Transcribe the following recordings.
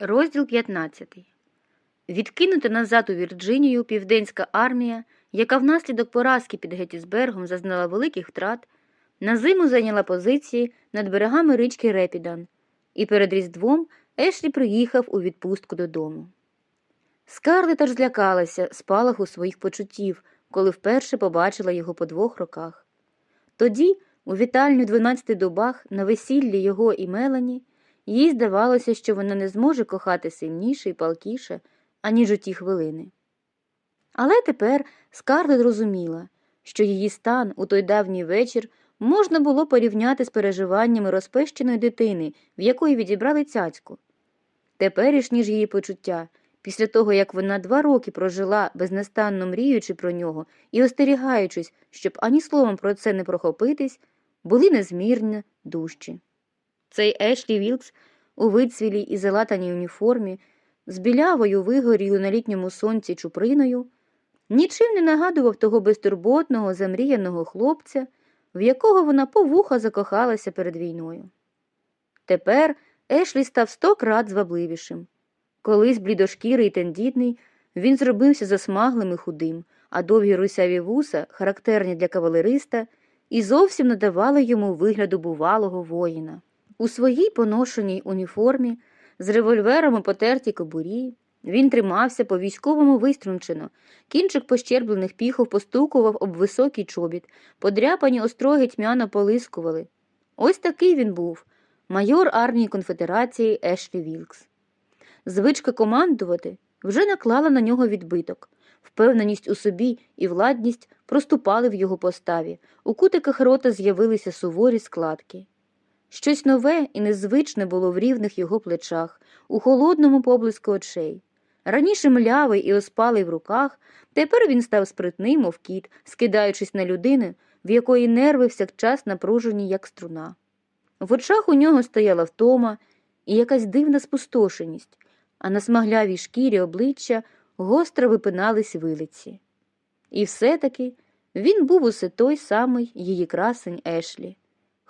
Розділ 15. Відкинута назад у Вірджинію південська армія, яка внаслідок поразки під Геттісбергом зазнала великих втрат, на зиму зайняла позиції над берегами річки Репідан, і перед Різдвом Ешлі приїхав у відпустку додому. Скарлет аж злякалася спалаху своїх почуттів, коли вперше побачила його по двох роках. Тоді, у вітальню дванадцяти добах, на весіллі його і Мелані, їй здавалося, що вона не зможе кохати сильніше і палкіше, аніж у ті хвилини. Але тепер Скарлет розуміла, що її стан у той давній вечір можна було порівняти з переживаннями розпещеної дитини, в якої відібрали цяцьку. Теперішні ж її почуття, після того як вона два роки прожила, безнастанно мріючи про нього і остерігаючись, щоб ані словом про це не прохопитись, були незмірно дужчі. Цей Ешлі Вілкс у вицвілій і залатаній уніформі, з білявою вигорілою на літньому сонці чуприною, нічим не нагадував того безтурботного, замріяного хлопця, в якого вона по вуха закохалася перед війною. Тепер Ешлі став сто крат звабливішим. Колись блідошкірий і тендітний, він зробився засмаглим і худим, а довгі русяві вуса, характерні для кавалериста, і зовсім надавали йому вигляду бувалого воїна. У своїй поношеній уніформі, з револьвером у потертій кобурі, він тримався по військовому виструнчено, кінчик пощерблених піхов постукував об високий чобіт, подряпані остроги тьмяно полискували. Ось такий він був майор армії конфедерації Ешлі Вілкс. Звичка командувати вже наклала на нього відбиток. Впевненість у собі і владність проступали в його поставі, у кутиках рота з'явилися суворі складки. Щось нове і незвичне було в рівних його плечах, у холодному поблиску очей. Раніше млявий і оспалий в руках, тепер він став спритним, мов кіт, скидаючись на людину, в якої нерви всякчас напружені, як струна. В очах у нього стояла втома і якась дивна спустошеність, а на смаглявій шкірі обличчя гостро випинались вилиці. І все-таки він був усе той самий її красень Ешлі,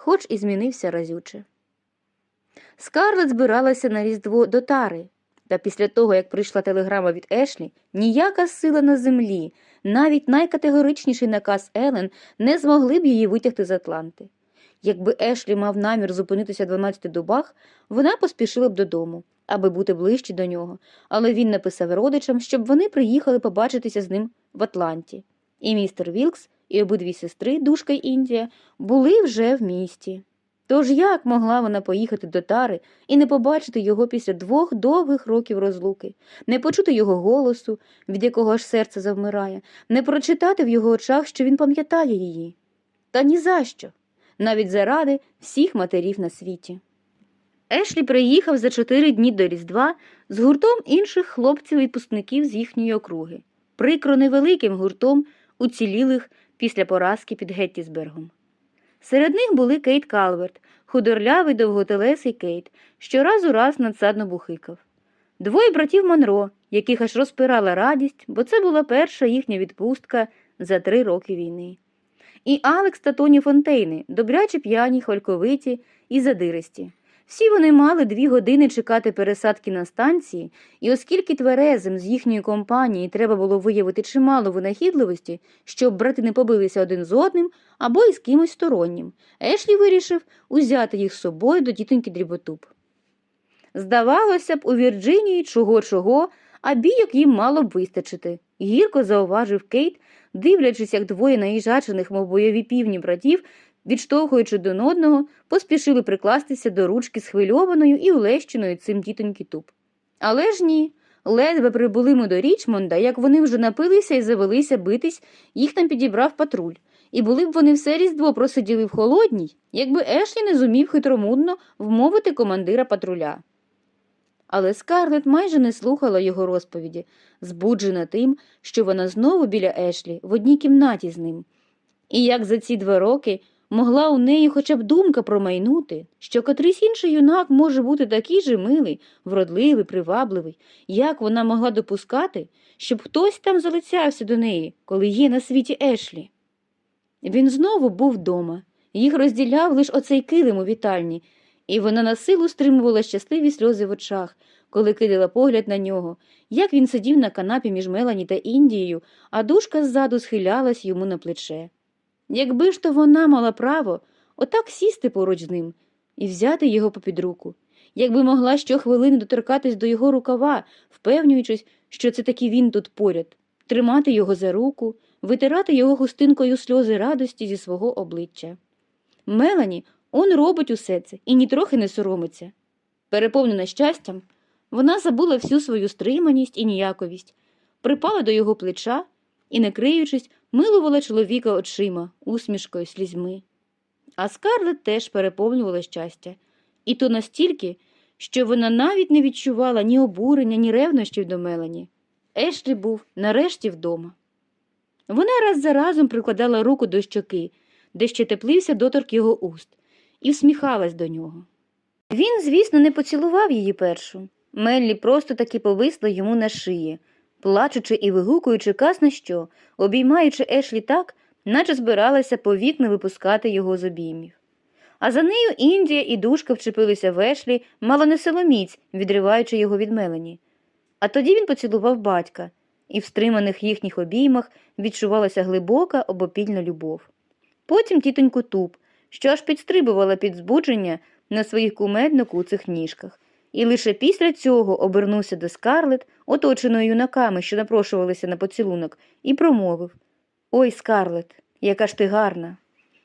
хоч і змінився разюче. Скарлет збиралася на Різдво до тари, та після того, як прийшла телеграма від Ешлі, ніяка сила на землі, навіть найкатегоричніший наказ Елен не змогли б її витягти з Атланти. Якби Ешлі мав намір зупинитися 12 добах, вона поспішила б додому, аби бути ближче до нього, але він написав родичам, щоб вони приїхали побачитися з ним в Атланті. І містер Вілкс, і обидві сестри, Душка й Індія, були вже в місті. Тож як могла вона поїхати до тари і не побачити його після двох довгих років розлуки, не почути його голосу, від якого аж серце завмирає, не прочитати в його очах, що він пам'ятає її? Та ні за що, навіть заради всіх матерів на світі. Ешлі приїхав за чотири дні до Різдва з гуртом інших хлопців-випускників з їхньої округи, прикро невеликим гуртом уцілілих після поразки під Геттісбергом. Серед них були Кейт Калверт, худорлявий довготелесий Кейт, що раз у раз надсадно бухикав. Двоє братів Монро, яких аж розпирала радість, бо це була перша їхня відпустка за три роки війни. І Алекс та Тоні Фонтейни, добряче п'яні, хвальковиті і задиристі. Всі вони мали дві години чекати пересадки на станції, і оскільки тверезим з їхньої компанії треба було виявити чимало винахідливості, щоб брати не побилися один з одним або із кимось стороннім, Ешлі вирішив узяти їх з собою до тітоньки Дріботуб. Здавалося б, у Вірджинії чого чого, а бійок їм мало б вистачити, гірко зауважив Кейт, дивлячись, як двоє наїжачених, мов бойові півні братів, відштовхуючи один одного, поспішили прикластися до ручки схвильованою і улещеною цим тітоньки Туб. Але ж ні. Ледве прибули ми до Річмонда, як вони вже напилися і завелися битись, їх там підібрав патруль. І були б вони все різдво просиділи в холодній, якби Ешлі не зумів хитромудно вмовити командира патруля. Але Скарлет майже не слухала його розповіді, збуджена тим, що вона знову біля Ешлі в одній кімнаті з ним. І як за ці два роки могла у неї хоча б думка промайнути, що котрийсь інший юнак може бути такий же милий, вродливий, привабливий, як вона могла допускати, щоб хтось там залицявся до неї, коли є на світі Ешлі. Він знову був вдома, їх розділяв лише оцей килим у вітальні, І вона на силу стримувала щасливі сльози в очах, коли кидала погляд на нього, як він сидів на канапі між Мелані та Індією, а душка ззаду схилялась йому на плече. Якби ж то вона мала право отак сісти поруч з ним і взяти його попід руку, якби могла щохвилини доторкатись до його рукава, впевнюючись, що це таки він тут поряд, тримати його за руку, витирати його хустинкою сльози радості зі свого обличчя. Мелані он робить усе це і нітрохи не соромиться. Переповнена щастям, вона забула всю свою стриманість і ніяковість, припала до його плеча і, не криючись, милувала чоловіка очима, усмішкою, слізьми. А Скарлет теж переповнювала щастя, і то настільки, що вона навіть не відчувала ні обурення, ні ревнощів до Мелані. Ешлі був нарешті вдома. Вона раз за разом прикладала руку до щоки, де ще теплився доторк його уст, і всміхалась до нього. Він, звісно, не поцілував її першу. Меллі просто таки повисла йому на шиї, плачучи і вигукуючи каз на що, обіймаючи Ешлі так, наче збиралася повік не випускати його з обіймів. А за нею Індія і душка вчепилися в Ешлі, мало не силоміць, відриваючи його від Мелані. А тоді він поцілував батька, і в стриманих їхніх обіймах відчувалася глибока обопільна любов. Потім тітоньку Туб, що аж підстрибувала під збудження на своїх кумедно куцих ніжках, і лише після цього обернувся до Скарлет, оточеною юнаками, що напрошувалися на поцілунок, і промовив Ой, Скарлет, яка ж ти гарна,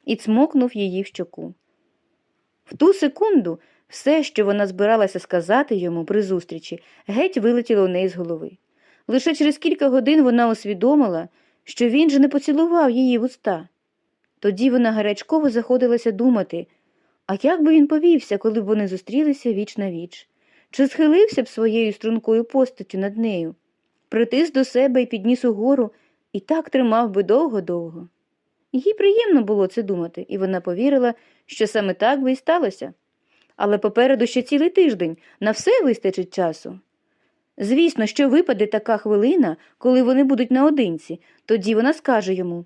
і цмокнув її в щоку. В ту секунду все, що вона збиралася сказати йому при зустрічі, геть вилетіло у неї з голови. Лише через кілька годин вона усвідомила, що він же не поцілував її в уста. Тоді вона гарячково заходилася думати, а як би він повівся, коли б вони зустрілися віч на віч? Чи схилився б своєю стрункою постаттю над нею, притис до себе і підніс угору, і так тримав би довго-довго. Їй приємно було це думати, і вона повірила, що саме так би і сталося. Але попереду ще цілий тиждень на все вистачить часу. Звісно, що випаде така хвилина, коли вони будуть наодинці, тоді вона скаже йому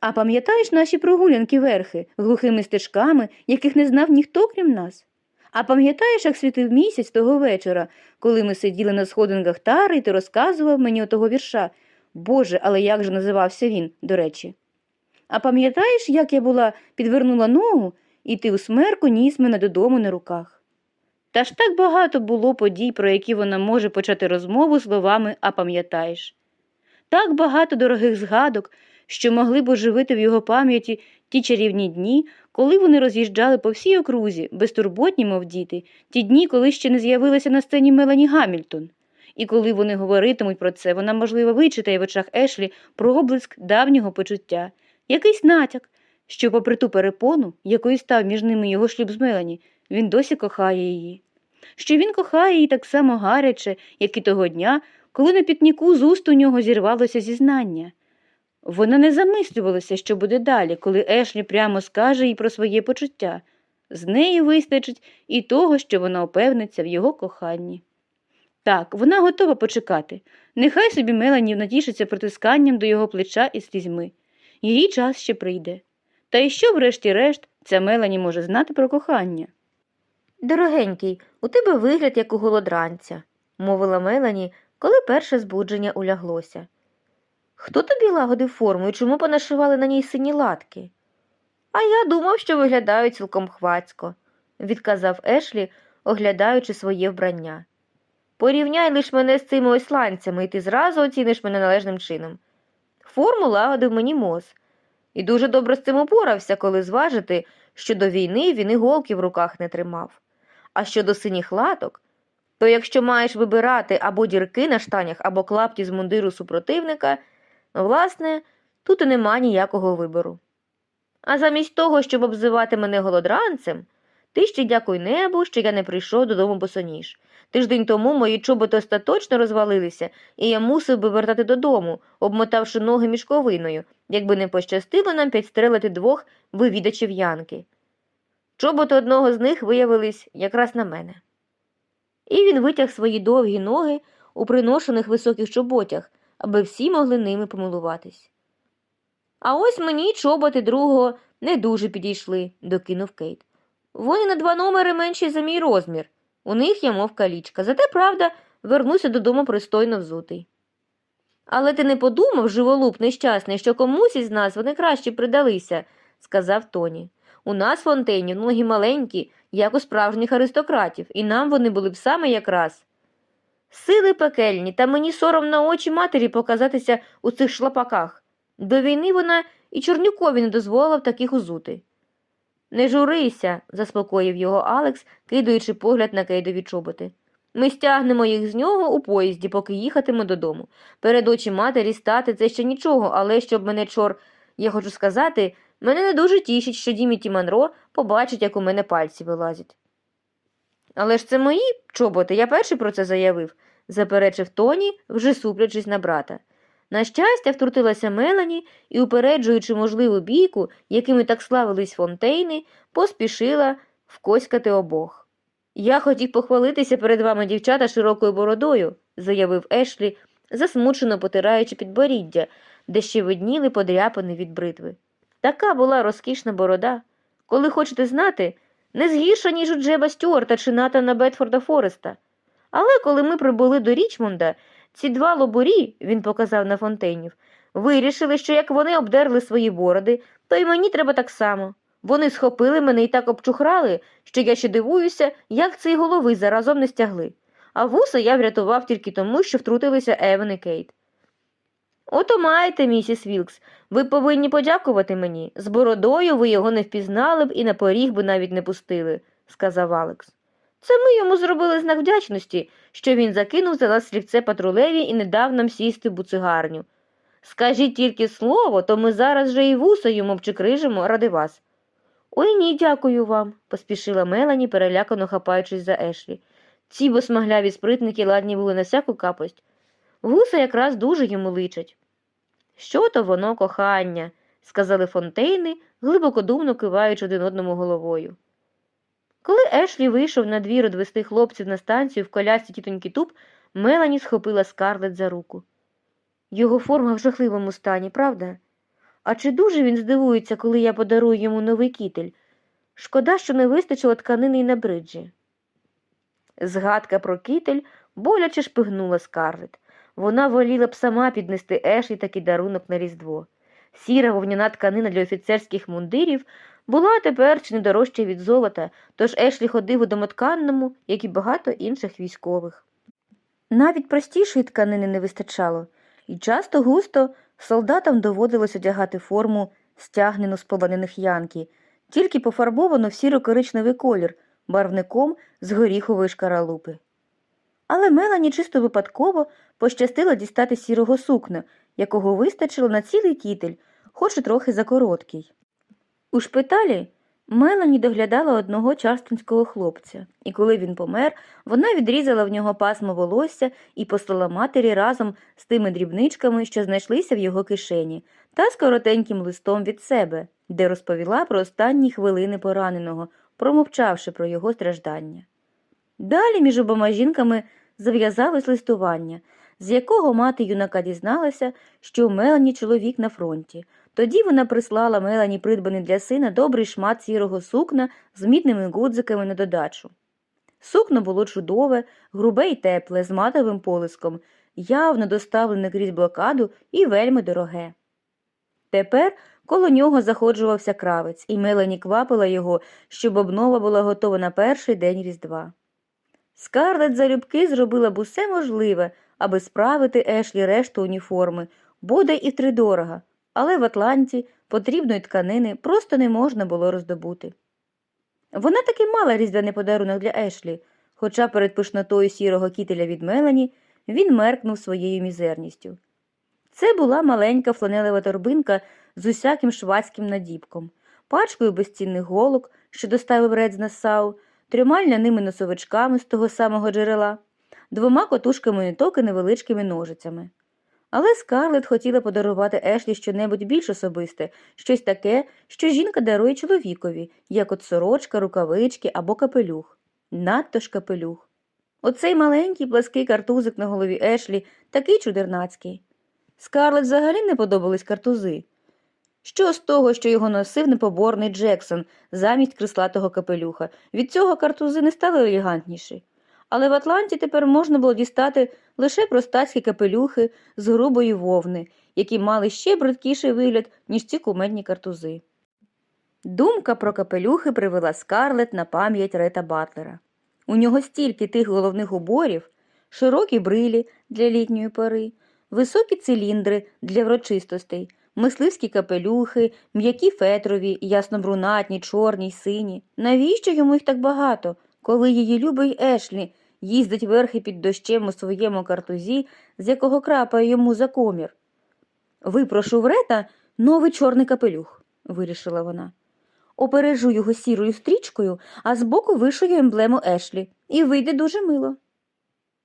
А пам'ятаєш наші прогулянки верхи, глухими стежками, яких не знав ніхто крім нас? А пам'ятаєш, як світив місяць того вечора, коли ми сиділи на сходинках тари, і ти розказував мені отого вірша? Боже, але як же називався він, до речі? А пам'ятаєш, як я була підвернула ногу, і ти у смерку ніс мене додому на руках? Та ж так багато було подій, про які вона може почати розмову словами А пам'ятаєш. Так багато дорогих згадок, що могли б оживити в його пам'яті ті чарівні дні, коли вони роз'їжджали по всій окрузі, безтурботні, мов діти, ті дні, коли ще не з'явилася на сцені Мелані Гамільтон. І коли вони говоритимуть про це, вона, можливо, вичитає в очах Ешлі проблиск давнього почуття, якийсь натяк, що, попри ту перепону, якою став між ними його шлюб з Мелані, він досі кохає її. Що він кохає її так само гаряче, як і того дня, коли на пітніку з уст у нього зірвалося зізнання. Вона не замислювалася, що буде далі, коли Ешлі прямо скаже їй про своє почуття. З неї вистачить і того, що вона опевниться в його коханні. Так, вона готова почекати. Нехай собі Мелані натішиться притисканням до його плеча і слізьми. Її час ще прийде. Та й що, врешті-решт, ця Мелані може знати про кохання? Дорогенький, у тебе вигляд як у голодранця, мовила Мелані, коли перше збудження уляглося. Хто тобі лагодив форму і чому понашивали на ній сині латки? А я думав, що виглядаю цілком хвацько, відказав Ешлі, оглядаючи своє вбрання. Порівняй лиш мене з цими осланцями, і ти зразу оціниш мене належним чином. Форму лагодив мені моз, і дуже добре з цим упорався, коли зважити, що до війни він і голки в руках не тримав. А щодо синіх латок, то якщо маєш вибирати або дірки на штанях, або клапті з мундиру супротивника, власне, тут і нема ніякого вибору. А замість того, щоб обзивати мене голодранцем, ти ще дякуй небу, що я не прийшов додому босоніж. Тиждень тому мої чоботи остаточно розвалилися, і я мусив би вертати додому, обмотавши ноги мішковиною, якби не пощастило нам підстрелити двох вивідачів янки. Чоботи одного з них виявились якраз на мене. І він витяг свої довгі ноги у приношених високих чоботях, аби всі могли ними помилуватись. А ось мені чоботи другого не дуже підійшли, докинув Кейт. Вони на два номери менші за мій розмір. У них я мов калічка. Зате, правда, вернуся додому пристойно взутий. Але ти не подумав, живолуп нещасний, що комусь із нас вони краще придалися, сказав Тоні. У нас фонтейнів ноги маленькі, як у справжніх аристократів, і нам вони були б саме якраз. Сили пекельні, та мені сором на очі матері показатися у цих шлапаках. До війни вона і Чорнюкові не дозволила в таких узути. Не журися, заспокоїв його Алекс, кидаючи погляд на кейдові чоботи. Ми стягнемо їх з нього у поїзді, поки їхатиме додому. Перед очі матері стати це ще нічого, але щоб мене чор, я хочу сказати, мене не дуже тішить, що Діміті Монро побачить, як у мене пальці вилазять. Але ж це мої чоботи, я перший про це заявив, заперечив Тоні, вже суплячись на брата. На щастя, втрутилася Мелані і, упереджуючи можливу бійку, якими так славились фонтейни, поспішила вкоськати обох. Я хотів похвалитися перед вами, дівчата, широкою бородою, заявив Ешлі, засмучено потираючи підборіддя, де ще видніли подряпини від бритви. Така була розкішна борода. Коли хочете знати, не згірша, ніж у Джеба Стюарта чи Натана Бетфорда Фореста. Але коли ми прибули до Річмонда, ці два лобурі, він показав на фонтейнів, вирішили, що як вони обдерли свої бороди, то й мені треба так само. Вони схопили мене і так обчухрали, що я ще дивуюся, як й голови заразом не стягли. А вуса я врятував тільки тому, що втрутилися Евен і Кейт. Ото маєте, місіс Вілкс, ви повинні подякувати мені. З бородою ви його не впізнали б і на поріг би навіть не пустили, сказав Алекс. Це ми йому зробили знак вдячності, що він закинув за нас слівце патрулеві і не дав нам сісти в буцигарню. Скажіть тільки слово, то ми зараз же і вуса йому вчикрижимо ради вас. Ой ні, дякую вам, поспішила Мелані, перелякано хапаючись за Ешлі. Ці босмагляві спритники ладні були на всяку капость. Вуса якраз дуже йому личать. Що то воно кохання, сказали фонтейни, глибоко думно киваючи один одному головою. Коли Ешлі вийшов на двір одвести хлопців на станцію в колясці тітоньки Туб, Мелані схопила скарлет за руку. Його форма в жахливому стані, правда? А чи дуже він здивується, коли я подарую йому новий кітель? Шкода, що не вистачило тканини й на бриджі. Згадка про кітель боляче шпигнула скарлет. Вона воліла б сама піднести Ешлі такий дарунок на Різдво. Сіра вовняна тканина для офіцерських мундирів була тепер чи не дорожча від золота, тож Ешлі ходив у домотканному, як і багато інших військових. Навіть простішої тканини не вистачало, і часто густо солдатам доводилось одягати форму, стягнену з полонених янки, тільки пофарбовану в сіро-коричневий колір, барвником з горіхової шкаралупи. Але Мелані чисто випадково пощастило дістати сірого сукна, якого вистачило на цілий кітель, хоч і трохи закороткий. У шпиталі Мелані доглядала одного чарстинського хлопця, і коли він помер, вона відрізала в нього пасмо волосся і послала матері разом з тими дрібничками, що знайшлися в його кишені, та з коротеньким листом від себе, де розповіла про останні хвилини пораненого, промовчавши про його страждання. Далі між обома жінками зав'язалось листування, з якого мати юнака дізналася, що у Мелані чоловік на фронті. Тоді вона прислала Мелані придбаний для сина добрий шмат сірого сукна з мідними гудзиками на додачу. Сукно було чудове, грубе й тепле, з матовим полиском, явно доставлене крізь блокаду і вельми дороге. Тепер коло нього заходжувався кравець, і Мелані квапила його, щоб обнова була готова на перший день Різдва. Скарлет залюбки зробила б усе можливе, аби справити Ешлі решту уніформи, буде і втридорога, але в Атланті потрібної тканини просто не можна було роздобути. Вона таки мала різдвяний подарунок для Ешлі, хоча перед пишнотою сірого кітеля від Мелані він меркнув своєю мізерністю. Це була маленька фланелева торбинка з усяким швадським надібком, пачкою безцінних голок, що доставив Ред з Нассау, трьома ляними носовичками з того самого джерела, двома котушками ниток і невеличкими ножицями. Але Скарлет хотіла подарувати Ешлі щонебудь більш особисте, щось таке, що жінка дарує чоловікові, як от сорочка, рукавички або капелюх. Надто ж капелюх. Оцей маленький плаский картузик на голові Ешлі такий чудернацький. Скарлет взагалі не подобались картузи. Що з того, що його носив непоборний Джексон замість крислатого капелюха? Від цього картузи не стали елегантніші. Але в Атланті тепер можна було дістати лише простацькі капелюхи з грубої вовни, які мали ще бридкіший вигляд, ніж ці кумедні картузи. Думка про капелюхи привела Скарлет на пам'ять Рета Батлера. У нього стільки тих головних уборів, широкі брилі для літньої пори, високі циліндри для врочистостей, мисливські капелюхи, м'які фетрові, яснобрунатні, чорні й сині. Навіщо йому їх так багато, коли її любий Ешлі їздить верхи під дощем у своєму картузі, з якого крапає йому за комір? Випрошу в Рета новий чорний капелюх, вирішила вона. Опережу його сірою стрічкою, а збоку вишию емблему Ешлі, і вийде дуже мило.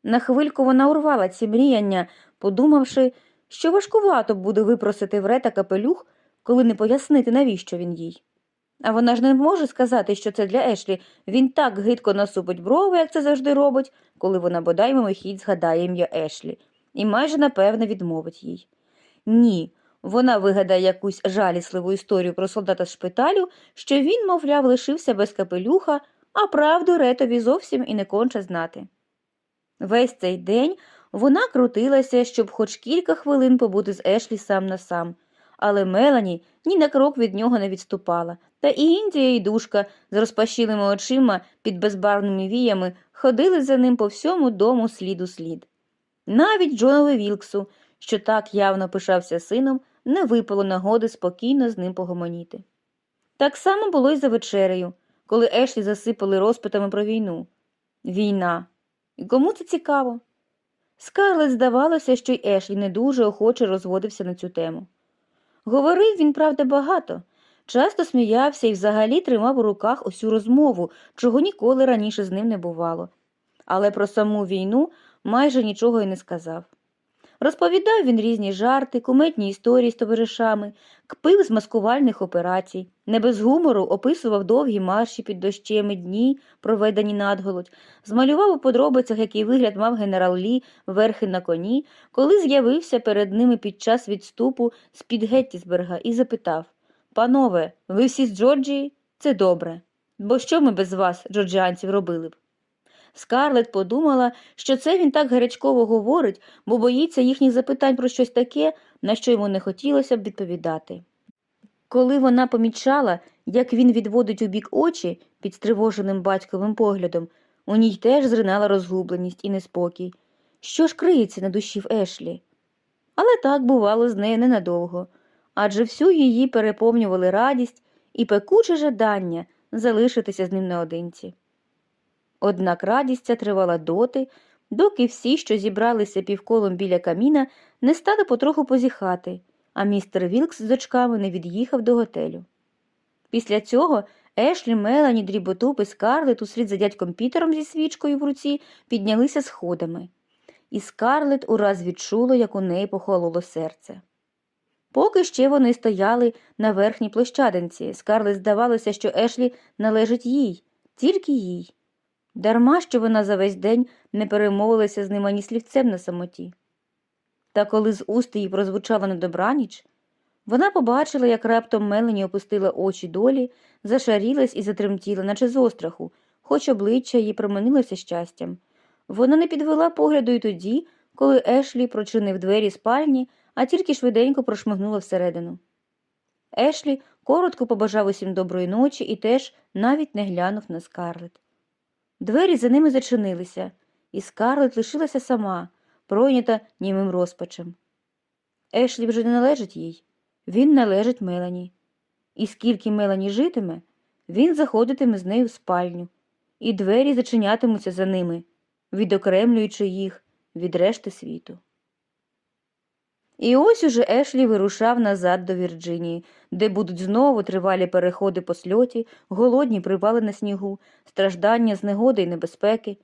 На хвильку вона урвала ці мріяння, подумавши, що важкувато буде випросити в Рета капелюх, коли не пояснити, навіщо він їй. А вона ж не може сказати, що це для Ешлі. Він так гидко насупить брови, як це завжди робить, коли вона бодай мимохідь згадає ім'я Ешлі, і майже напевне відмовить їй. Ні, вона вигадає якусь жалісливу історію про солдата з шпиталю, що він, мовляв, лишився без капелюха, а правду Ретові зовсім і не конче знати. Весь цей день вона крутилася, щоб хоч кілька хвилин побути з Ешлі сам на сам, але Мелані ні на крок від нього не відступала, та і Індія і душка з розпашілими очима під безбарвними віями ходили за ним по всьому дому слід у слід. Навіть Джонові Вілксу, що так явно пишався сином, не випало нагоди спокійно з ним погомоніти. Так само було й за вечерею, коли Ешлі засипали розпитами про війну. Війна. І кому це цікаво? Скарлет здавалося, що й Ешлі не дуже охоче розводився на цю тему. Говорив він, правда, багато, часто сміявся і взагалі тримав у руках усю розмову, чого ніколи раніше з ним не бувало. Але про саму війну майже нічого й не сказав. Розповідав він різні жарти, куметні історії з товаришами, кпив з маскувальних операцій, не без гумору описував довгі марші під дощем і дні, проведені надголодь, змалював у подробицях, який вигляд мав генерал Лі верхи на коні, коли з'явився перед ними під час відступу з-під Геттісберга і запитав Панове, ви всі з Джорджії? Це добре. Бо що ми без вас, джорджіанців, робили б? Скарлет подумала, що це він так гарячково говорить, бо боїться їхніх запитань про щось таке, на що йому не хотілося б відповідати. Коли вона помічала, як він відводить у бік очі під стривоженим батьковим поглядом, у ній теж зринала розгубленість і неспокій. Що ж криється на душі в Ешлі? Але так бувало з нею ненадовго, адже всю її переповнювали радість і пекуче жадання залишитися з ним наодинці. Однак радість ця тривала доти, доки всі, що зібралися півколом біля каміна, не стали потроху позіхати, а містер Вілкс з дочками не від'їхав до готелю. Після цього Ешлі, Мелані, Дріботуп і Скарлет услід за дядьком Пітером зі свічкою в руці піднялися сходами, і Скарлет ураз відчула, як у неї похололо серце. Поки ще вони стояли на верхній площадинці, Скарлет здавалося, що Ешлі належить їй, тільки їй. Дарма що вона за весь день не перемовилася з ним ані слівцем на самоті. Та коли з уст її прозвучала на добраніч, вона побачила, як раптом Мелені опустила очі долі, зашарілась і затремтіла, наче з остраху, хоч обличчя її променилося щастям. Вона не підвела погляду й тоді, коли Ешлі прочинив двері спальні, а тільки швиденько прошмигнула всередину. Ешлі коротко побажав усім доброї ночі і теж навіть не глянув на скарлет. Двері за ними зачинилися, і скарлет лишилася сама, пройнята німим розпачем. Ешлі вже не належить їй, він належить Мелані. І скільки Мелані житиме, він заходитиме з нею в спальню, і двері зачинятимуться за ними, відокремлюючи їх від решти світу. І ось уже Ешлі вирушав назад до Вірджинії, де будуть знову тривалі переходи по сльоті, голодні привали на снігу, страждання з негоди й небезпеки,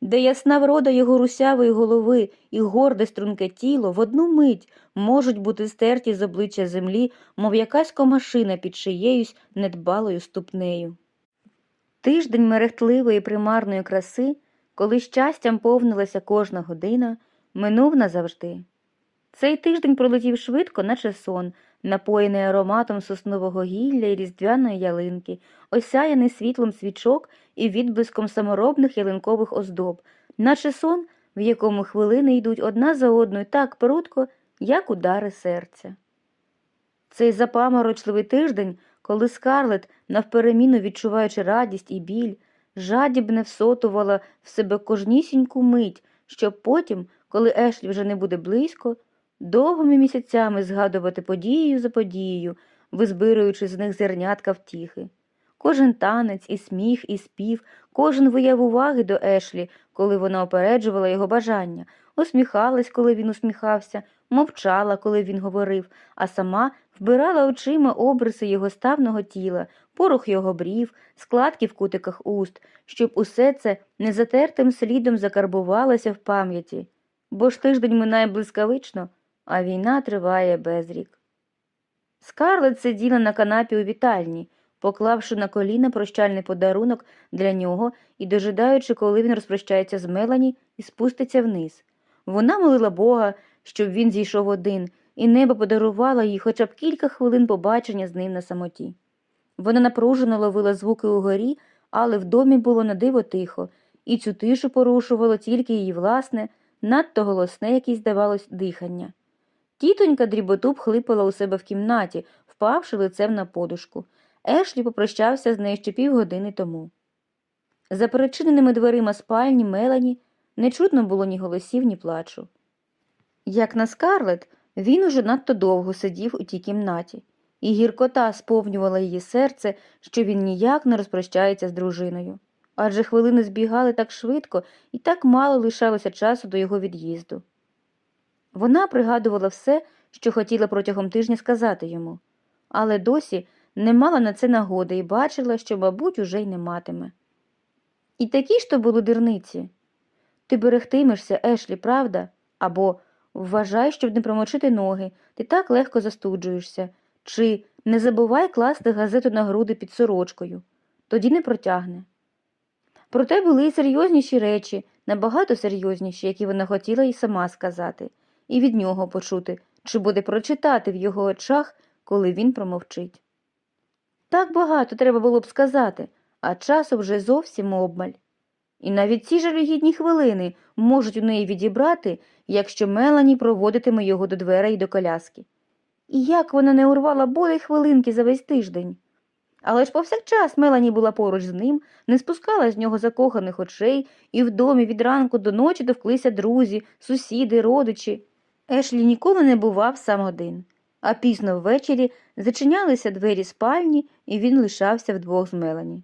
де ясна врода його русявої голови і горде струнке тіло в одну мить можуть бути стерті з обличчя землі, мов якась комашина під шиєюсь недбалою ступнею. Тиждень мерехтливої примарної краси, коли щастям повнилася кожна година, минув назавжди. Цей тиждень пролетів швидко, наче сон, напоєний ароматом соснового гілля і різдвяної ялинки, осяяний світлом свічок і відблиском саморобних ялинкових оздоб, наче сон, в якому хвилини йдуть одна за одною так прудко, як удари серця. Цей запаморочливий тиждень, коли Скарлет, навпереміну відчуваючи радість і біль, жадібне всотувала в себе кожнісіньку мить, щоб потім, коли Ешлі вже не буде близько, довгими місяцями згадувати подію за подією, визбируючи з них зернятка втіхи. Кожен танець, і сміх, і спів, кожен вияв уваги до Ешлі, коли вона опереджувала його бажання, усміхалась, коли він усміхався, мовчала, коли він говорив, а сама вбирала очима обриси його ставного тіла, порох його брів, складки в кутиках уст, щоб усе це незатертим слідом закарбувалося в пам'яті. Бо ж тиждень минає блискавично, а війна триває безрік. Скарлет сиділа на канапі у вітальні, поклавши на коліна прощальний подарунок для нього і дожидаючи, коли він розпрощається з Мелані і спуститься вниз. Вона молила Бога, щоб він зійшов один, і небо подарувало їй хоча б кілька хвилин побачення з ним на самоті. Вона напружено ловила звуки угорі, але в домі було на диво тихо, і цю тишу порушувало тільки її власне, надто голосне, якесь здавалось, дихання. Тітонька дріботуб хлипала у себе в кімнаті, впавши лицем на подушку. Ешлі попрощався з нею ще півгодини тому. За перечиненими дверима спальні Мелані не чутно було ні голосів, ні плачу. Як на скарлет, він уже надто довго сидів у тій кімнаті, і гіркота сповнювала її серце, що він ніяк не розпрощається з дружиною. Адже хвилини збігали так швидко і так мало лишалося часу до його від'їзду. Вона пригадувала все, що хотіла протягом тижня сказати йому, але досі не мала на це нагоди і бачила, що, мабуть, уже й не матиме. І такі ж то були дурниці. Ти берегтимешся, Ешлі, правда? Або вважай, щоб не промочити ноги, ти так легко застуджуєшся, чи не забувай класти газету на груди під сорочкою, тоді не протягне. Проте були й серйозніші речі, набагато серйозніші, які вона хотіла й сама сказати, і від нього почути, чи буде прочитати в його очах, коли він промовчить. Так багато треба було б сказати, а часу вже зовсім обмаль. І навіть ці жалюгідні хвилини можуть у неї відібрати, якщо Мелані проводитиме його до дверей і до коляски. І як вона не урвала болі хвилинки за весь тиждень. Але ж повсякчас Мелані була поруч з ним, не спускала з нього закоханих очей, і в домі від ранку до ночі довклися друзі, сусіди, родичі. Ешлі ніколи не бував сам один, а пізно ввечері зачинялися двері спальні, і він лишався вдвох з Мелані.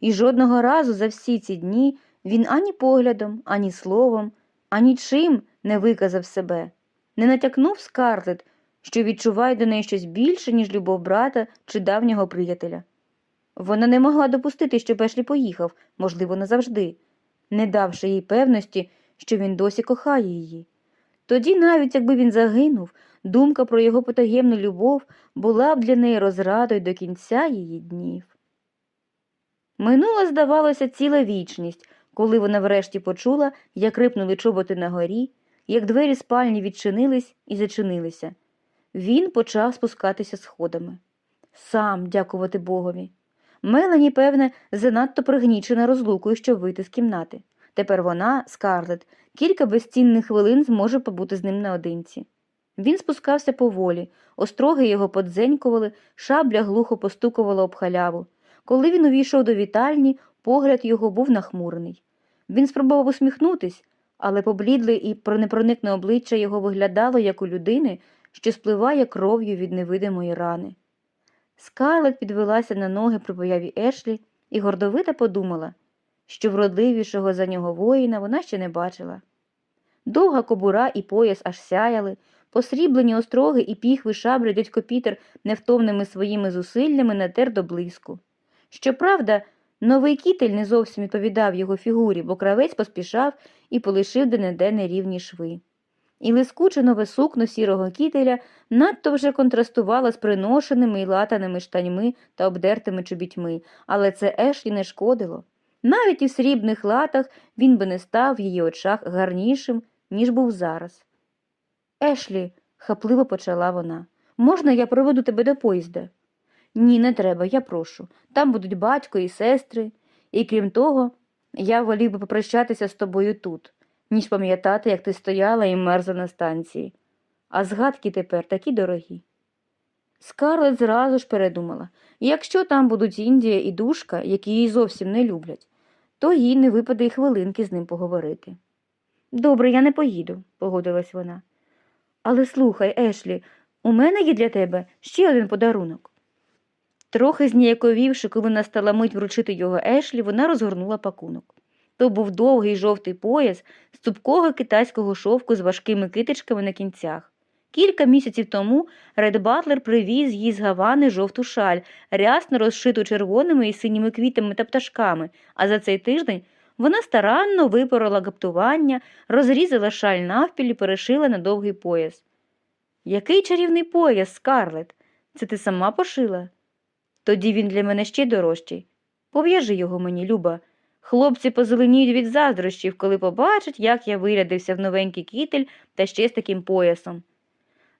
І жодного разу за всі ці дні він ані поглядом, ані словом, ані чим не виказав себе, не натякнув скарлет, що відчуває до неї щось більше, ніж любов брата чи давнього приятеля. Вона не могла допустити, щоб Ешлі поїхав, можливо, назавжди, не давши їй певності, що він досі кохає її. Тоді, навіть якби він загинув, думка про його потаємну любов була б для неї розрадою до кінця її днів. Минула, здавалося, ціла вічність, коли вона врешті почула, як рипнули чоботи на горі, як двері спальні відчинились і зачинилися. Він почав спускатися сходами. Сам дякувати Богові. Мелані, певне, занадто пригнічена розлукою, щоб вийти з кімнати. Тепер вона, Скарлет, кілька безцінних хвилин зможе побути з ним наодинці. Він спускався поволі, остроги його подзенькували, шабля глухо постукувала об халяву. Коли він увійшов до вітальні, погляд його був нахмурений. Він спробував усміхнутись, але поблідле і непроникне обличчя його виглядало, як у людини, що спливає кров'ю від невидимої рани. Скарлет підвелася на ноги при появі Ешлі і гордовито подумала, що вродливішого за нього воїна вона ще не бачила. Довга кобура і пояс аж сяяли, посріблені остроги і піхви шабри дядько Пітер невтомними своїми зусиллями натер до блиску. Щоправда, новий кітель не зовсім відповідав його фігурі, бо кравець поспішав і полишив де-не-де нерівні шви. І лискуче нове сукно сірого кітеля надто вже контрастувало з приношеними й латаними штаньми та обдертими чобітьми, але це Ешлі не шкодило. Навіть в срібних латах він би не став в її очах гарнішим, ніж був зараз. Ешлі, хапливо почала вона, Можна я проведу тебе до поїзда? Ні, не треба, я прошу. Там будуть батько і сестри. І крім того, я волів би попрощатися з тобою тут, ніж пам'ятати, як ти стояла і мерзла на станції. А згадки тепер такі дорогі. Скарлет зразу ж передумала, якщо там будуть Індія і душка, які її зовсім не люблять, то їй не випаде й хвилинки з ним поговорити. Добре, я не поїду, погодилась вона. Але слухай, Ешлі, у мене є для тебе ще один подарунок. Трохи зніяковівши, коли настала мить вручити його Ешлі, вона розгорнула пакунок. То був довгий жовтий пояс з цупкого китайського шовку з важкими китичками на кінцях. Кілька місяців тому Ред Батлер привіз їй з Гавани жовту шаль, рясно розшиту червоними і синіми квітами та пташками, а за цей тиждень вона старанно випорола гаптування, розрізала шаль навпіл і перешила на довгий пояс. Який чарівний пояс, Скарлет? Це ти сама пошила? Тоді він для мене ще дорожчий. Пов'яжи його мені, Люба. Хлопці позеленіють від заздрощів, коли побачать, як я вирядився в новенький кітель та ще з таким поясом.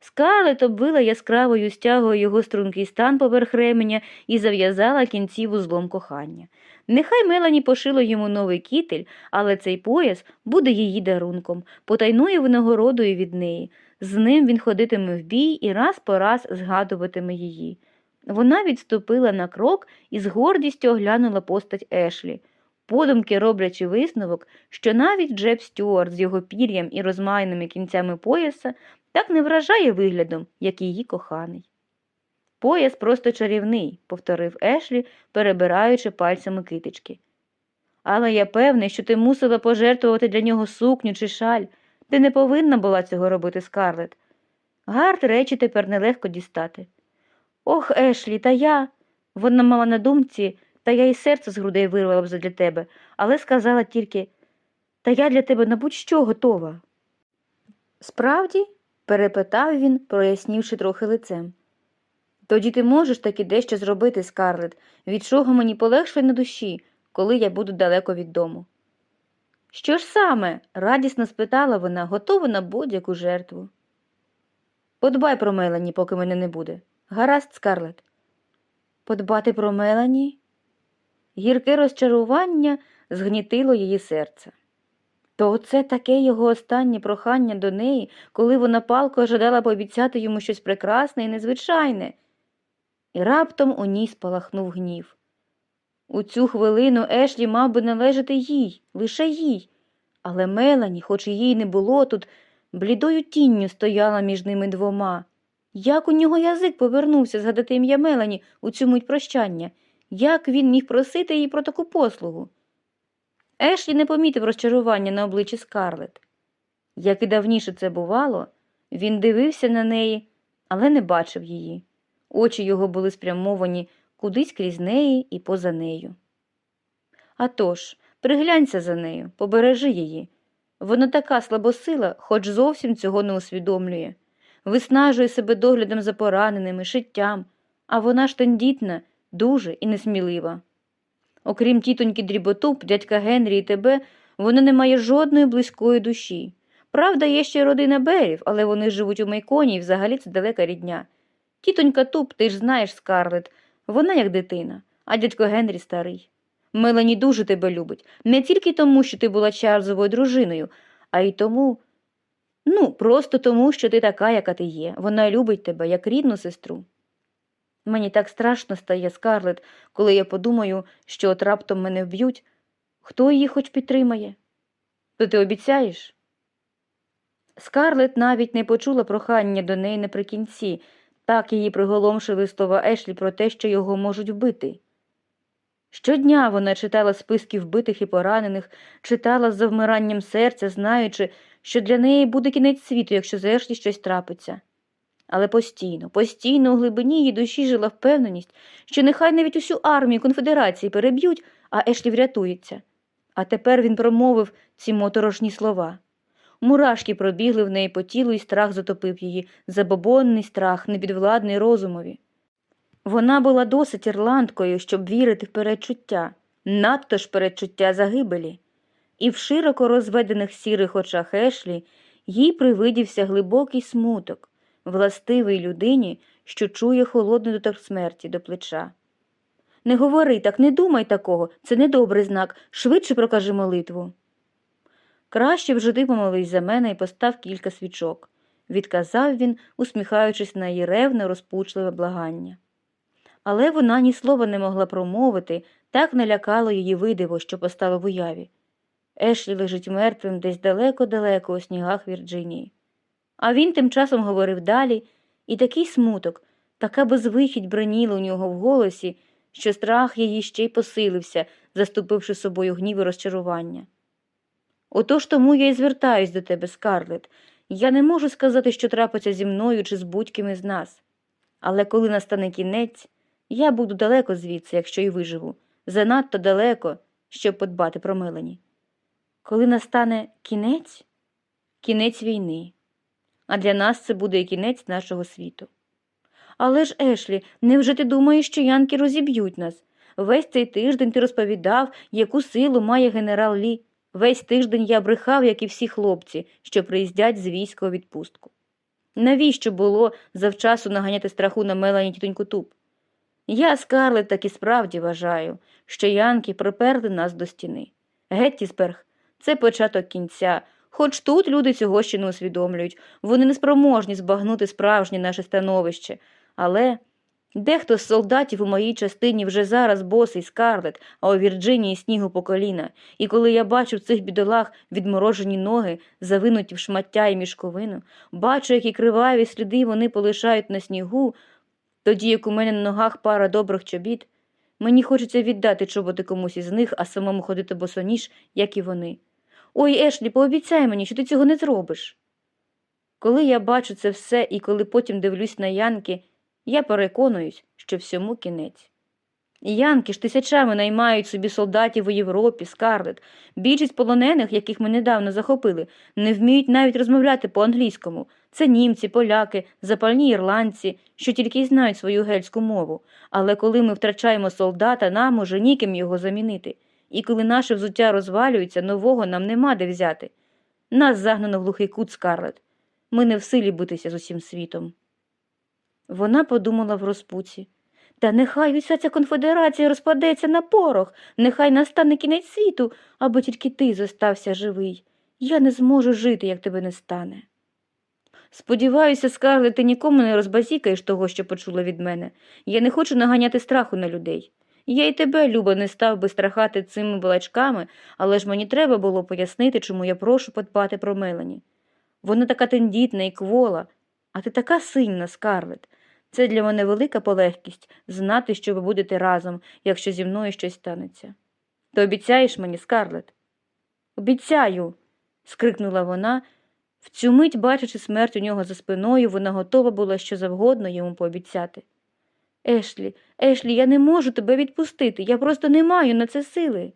Скарлет обвила яскравою стягою його стрункий стан поверх ременя і зав'язала кінці вузлом кохання. Нехай Мелані пошила йому новий кітель, але цей пояс буде її дарунком, потайною винагородою від неї. З ним він ходитиме в бій і раз по раз згадуватиме її. Вона відступила на крок і з гордістю оглянула постать Ешлі, подумки роблячи висновок, що навіть Джеб Стюарт з його пір'ям і розмайними кінцями пояса так не вражає виглядом, як її коханий. Пояс просто чарівний, повторив Ешлі, перебираючи пальцями китички. Але я певний, що ти мусила пожертвувати для нього сукню чи шаль. Ти не повинна була цього робити, Скарлет. Гард речі тепер нелегко дістати. Ох, Ешлі, та я. Вона мала на думці, та я й серце з грудей вирвала б задля тебе, але сказала тільки та я для тебе на будь-що готова. Справді? Перепитав він, прояснівши трохи лицем. Тоді ти можеш таки дещо зробити, Скарлет, від чого мені полегшує на душі, коли я буду далеко від дому. Що ж саме? радісно спитала вона, готова на будь-яку жертву. Подбай про Мелані, поки мене не буде. Гаразд, Скарлет. Подбати про Мелані? Гірке розчарування згнітило її серце. То оце таке його останнє прохання до неї, коли вона палко жадала пообіцяти йому щось прекрасне і незвичайне. І раптом у ній спалахнув гнів. У цю хвилину Ешлі мав би належати їй, лише їй. Але Мелані, хоч і їй не було тут, блідою тінню стояла між ними двома. Як у нього язик повернувся згадати ім'я Мелані у цю мить прощання? Як він міг просити її про таку послугу? Ешлі не помітив розчарування на обличчі Скарлет. Як і давніше це бувало, він дивився на неї, але не бачив її. Очі його були спрямовані кудись крізь неї і поза нею. А тож, приглянься за нею, побережи її. Вона така слабосила, хоч зовсім цього не усвідомлює, виснажує себе доглядом за пораненими, шиттям, а вона ж тендітна, дуже і несмілива. Окрім тітоньки дріботуп, дядька Генрі і тебе, вона не має жодної близької душі. Правда, є ще родина Берів, але вони живуть у Майконі і взагалі це далека рідня. Тітонька Туп, ти ж знаєш, Скарлет, вона як дитина, а дядько Генрі старий. Мелані дуже тебе любить, не тільки тому, що ти була Чарльзовою дружиною, а й тому, ну, просто тому, що ти така, яка ти є. Вона любить тебе, як рідну сестру. Мені так страшно стає, Скарлет, коли я подумаю, що от раптом мене вб'ють. Хто її хоч підтримає? То ти обіцяєш? Скарлет навіть не почула прохання до неї наприкінці, так її приголомшили слова Ешлі про те, що його можуть вбити. Щодня вона читала списки вбитих і поранених, читала з завмиранням серця, знаючи, що для неї буде кінець світу, якщо з Ешлі щось трапиться. Але постійно, постійно у глибині її душі жила впевненість, що нехай навіть усю армію конфедерації переб'ють, а Ешлі врятується. А тепер він промовив ці моторошні слова. Мурашки пробігли в неї по тілу, і страх затопив її, забобонний страх, непідвладний розумові. Вона була досить ірландкою, щоб вірити в передчуття, надто ж передчуття загибелі, і в широко розведених сірих очах Ешлі їй привидівся глибокий смуток, властивий людині, що чує холодний доток смерті до плеча. Не говори так, не думай такого, це недобрий знак, швидше прокажи молитву. Краще вже ти помолись за мене і постав кілька свічок, відказав він, усміхаючись на її ревне, розпучливе благання. Але вона ні слова не могла промовити, так налякало її видиво, що постало в уяві. Ешлі лежить мертвим десь далеко-далеко у снігах Вірджинії. А він тим часом говорив далі, і такий смуток, така безвихідь броніла у нього в голосі, що страх її ще й посилився, заступивши собою гнів і розчарування. Отож тому я й звертаюсь до тебе, Скарлет. Я не можу сказати, що трапиться зі мною чи з будь-ким із нас. Але коли настане кінець, я буду далеко звідси, якщо й виживу, занадто далеко, щоб подбати про Мелані. Коли настане кінець, кінець війни, а для нас це буде і кінець нашого світу. Але ж, Ешлі, невже ти думаєш, що янки розіб'ють нас? Весь цей тиждень ти розповідав, яку силу має генерал Лі. Весь тиждень я брехав, як і всі хлопці, що приїздять з війська у відпустку. Навіщо було завчасу наганяти страху на Мелані тітоньку Туб? Я, Скарлет, так і справді вважаю, що янки приперли нас до стіни. Геттісберг – це початок кінця, хоч тут люди цього ще не усвідомлюють, вони не спроможні збагнути справжнє наше становище, але дехто з солдатів у моїй частині вже зараз босий Скарлет, а у Вірджинії снігу по коліна, і коли я бачу в цих бідолах відморожені ноги, завинуті в шмаття і мішковину, бачу, які криваві сліди вони полишають на снігу, тоді як у мене на ногах пара добрих чобіт, мені хочеться віддати чоботи комусь із них, а самому ходити босоніж, як і вони. Ой, Ешлі, пообіцяй мені, що ти цього не зробиш. Коли я бачу це все і коли потім дивлюсь на Янки, я переконуюсь, що всьому кінець. Янки ж тисячами наймають собі солдатів у Європі, Скарлет. Більшість полонених, яких ми недавно захопили, не вміють навіть розмовляти по-англійському. Це німці, поляки, запальні ірландці, що тільки й знають свою гельську мову. Але коли ми втрачаємо солдата, нам уже ніким його замінити. І коли наше взуття розвалюється, нового нам нема де взяти. Нас загнано в глухий кут, Скарлет. Ми не в силі битися з усім світом. Вона подумала в розпуці. Та нехай уся ця конфедерація розпадеться на порох, нехай настане кінець світу, або тільки ти зостався живий. Я не зможу жити, як тебе не стане. Сподіваюся, Скарлет, ти нікому не розбазікаєш того, що почула від мене. Я не хочу наганяти страху на людей. Я й тебе, Люба, не став би страхати цими балачками, але ж мені треба було пояснити, чому я прошу подбати про Мелані. Вона така тендітна і квола, а ти така сильна, Скарлет. Це для мене велика полегкість знати, що ви будете разом, якщо зі мною щось станеться. Ти обіцяєш мені, Скарлет? Обіцяю. скрикнула вона. В цю мить, бачачи смерть у нього за спиною, вона готова була що завгодно йому пообіцяти. Ешлі, Ешлі, я не можу тебе відпустити, я просто не маю на це сили.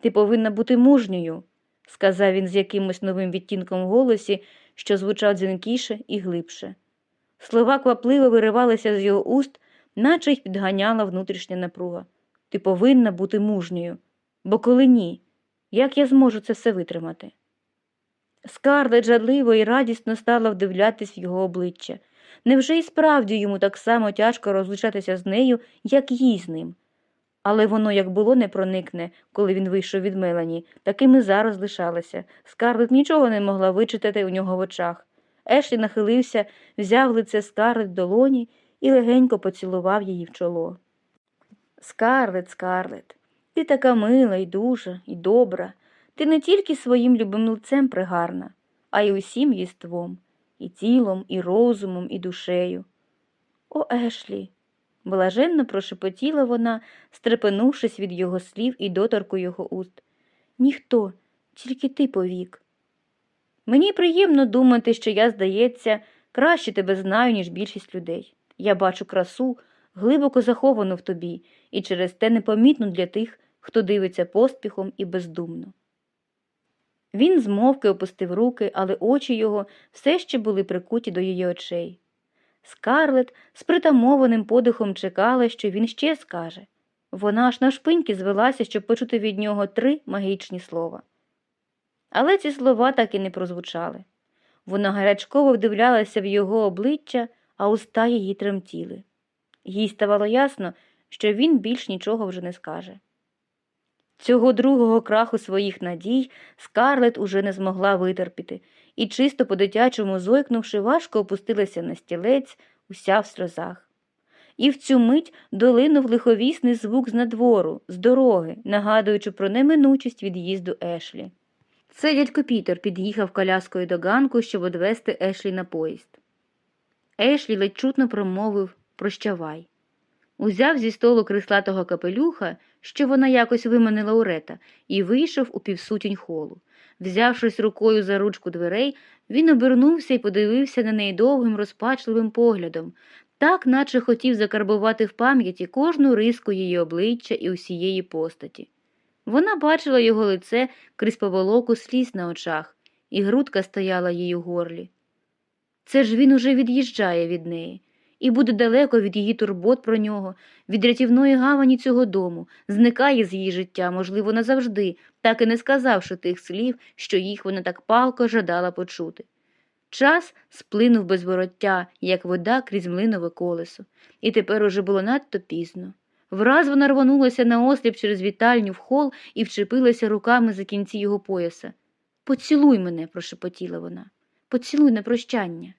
Ти повинна бути мужньою, сказав він з якимось новим відтінком в голосі, що звучав дзвінкіше і глибше. Слова квапливо виривалися з його уст, наче їх підганяла внутрішня напруга. Ти повинна бути мужньою, бо коли ні, як я зможу це все витримати? Скарлет жадливо і радісно стала вдивлятись в його обличчя. Невже і справді йому так само тяжко розлучатися з нею, як їй з ним? Але воно, як було, не проникне, коли він вийшов від Мелані, таким і зараз лишалося. Скарлет нічого не могла вичитати у нього в очах. Ешлі нахилився, взяв лице Скарлет в долоні і легенько поцілував її в чоло. Скарлет, Скарлет, ти така мила і дуже, і добра. Ти не тільки своїм любим лицем пригарна, а й усім єством, і тілом, і розумом, і душею. О, Ешлі. Блаженно прошепотіла вона, стрепенувшись від його слів і доторку його уст. Ніхто, тільки ти повік. Мені приємно думати, що я, здається, краще тебе знаю, ніж більшість людей. Я бачу красу, глибоко заховану в тобі, і через те непомітну для тих, хто дивиться поспіхом і бездумно. Він змовки опустив руки, але очі його все ще були прикуті до її очей. Скарлет з притамованим подихом чекала, що він ще скаже. Вона аж навшпиньки звелася, щоб почути від нього три магічні слова. Але ці слова так і не прозвучали. Вона гарячково вдивлялася в його обличчя, а уста її тремтіли. Їй ставало ясно, що він більш нічого вже не скаже. Цього другого краху своїх надій Скарлет уже не змогла витерпіти і, чисто по-дитячому зойкнувши, важко опустилася на стілець, уся в сльозах. І в цю мить долинув лиховісний звук з надвору, з дороги, нагадуючи про неминучість від'їзду Ешлі. Це дядько Пітер під'їхав коляскою до ганку, щоб одвести Ешлі на поїзд. Ешлі ледь чутно промовив Прощавай. Узяв зі столу крислатого капелюха, що вона якось виманила у рета, і вийшов у півсутінь холу. Взявшись рукою за ручку дверей, він обернувся і подивився на неї довгим розпачливим поглядом, так наче хотів закарбувати в пам'яті кожну риску її обличчя і усієї постаті. Вона бачила його лице крізь поволоку сліз на очах, і грудка стояла їй у горлі. Це ж він уже від'їжджає від неї і буде далеко від її турбот про нього, від рятівної гавані цього дому, зникає з її життя, можливо, назавжди, так і не сказавши тих слів, що їх вона так палко жадала почути. Час сплинув без вороття, як вода крізь млинове колесо, і тепер уже було надто пізно. Враз вона рвонулася на осліп через вітальню в хол і вчепилася руками за кінці його пояса. Поцілуй мене, прошепотіла вона. Поцілуй на прощання.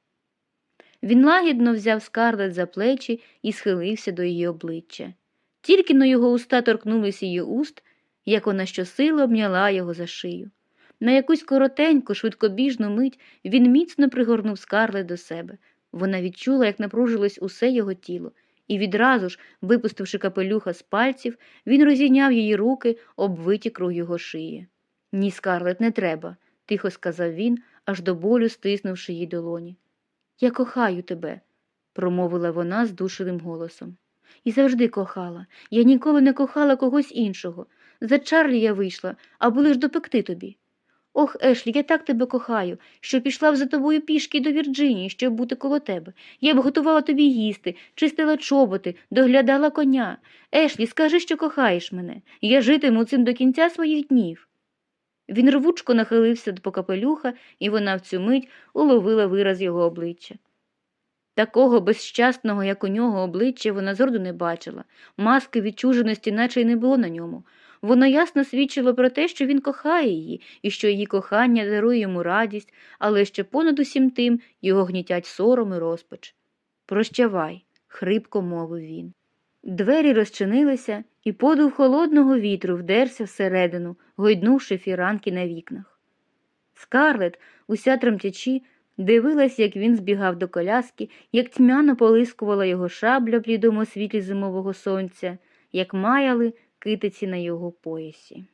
Він лагідно взяв скарлет за плечі і схилився до її обличчя. Тільки но його уста торкнулися її уст, як вона щосили обняла його за шию. На якусь коротеньку, швидкобіжну мить він міцно пригорнув скарлет до себе. Вона відчула, як напружилось усе його тіло, і відразу ж, випустивши капелюха з пальців, він розійняв її руки, обвиті круг його шиї. Ні, скарлет, не треба, тихо сказав він, аж до болю стиснувши її долоні. Я кохаю тебе, промовила вона здушеним голосом. І завжди кохала. Я ніколи не кохала когось іншого. За Чарлі я вийшла, аби лиш допекти тобі. Ох, Ешлі, я так тебе кохаю, що пішла б за тобою пішки до Вірджинії, щоб бути коло тебе. Я б готувала тобі їсти, чистила чоботи, доглядала коня. Ешлі, скажи, що кохаєш мене. Я житиму цим до кінця своїх днів. Він рвучко нахилився до капелюха, і вона в цю мить уловила вираз його обличчя. Такого безщасного, як у нього, обличчя вона зорду не бачила, маски відчуженості, наче й не було на ньому. Воно ясно свідчило про те, що він кохає її, і що її кохання дарує йому радість, але ще понад усім тим його гнітять сором і розпач. Прощавай, хрипко мовив він. Двері розчинилися, і подув холодного вітру вдерся всередину, гойднувши фіранки на вікнах. Скарлет, уся тремтячи, дивилась, як він збігав до коляски, як тьмяно полискувала його шабля в блідому світлі зимового сонця, як маяли китиці на його поясі.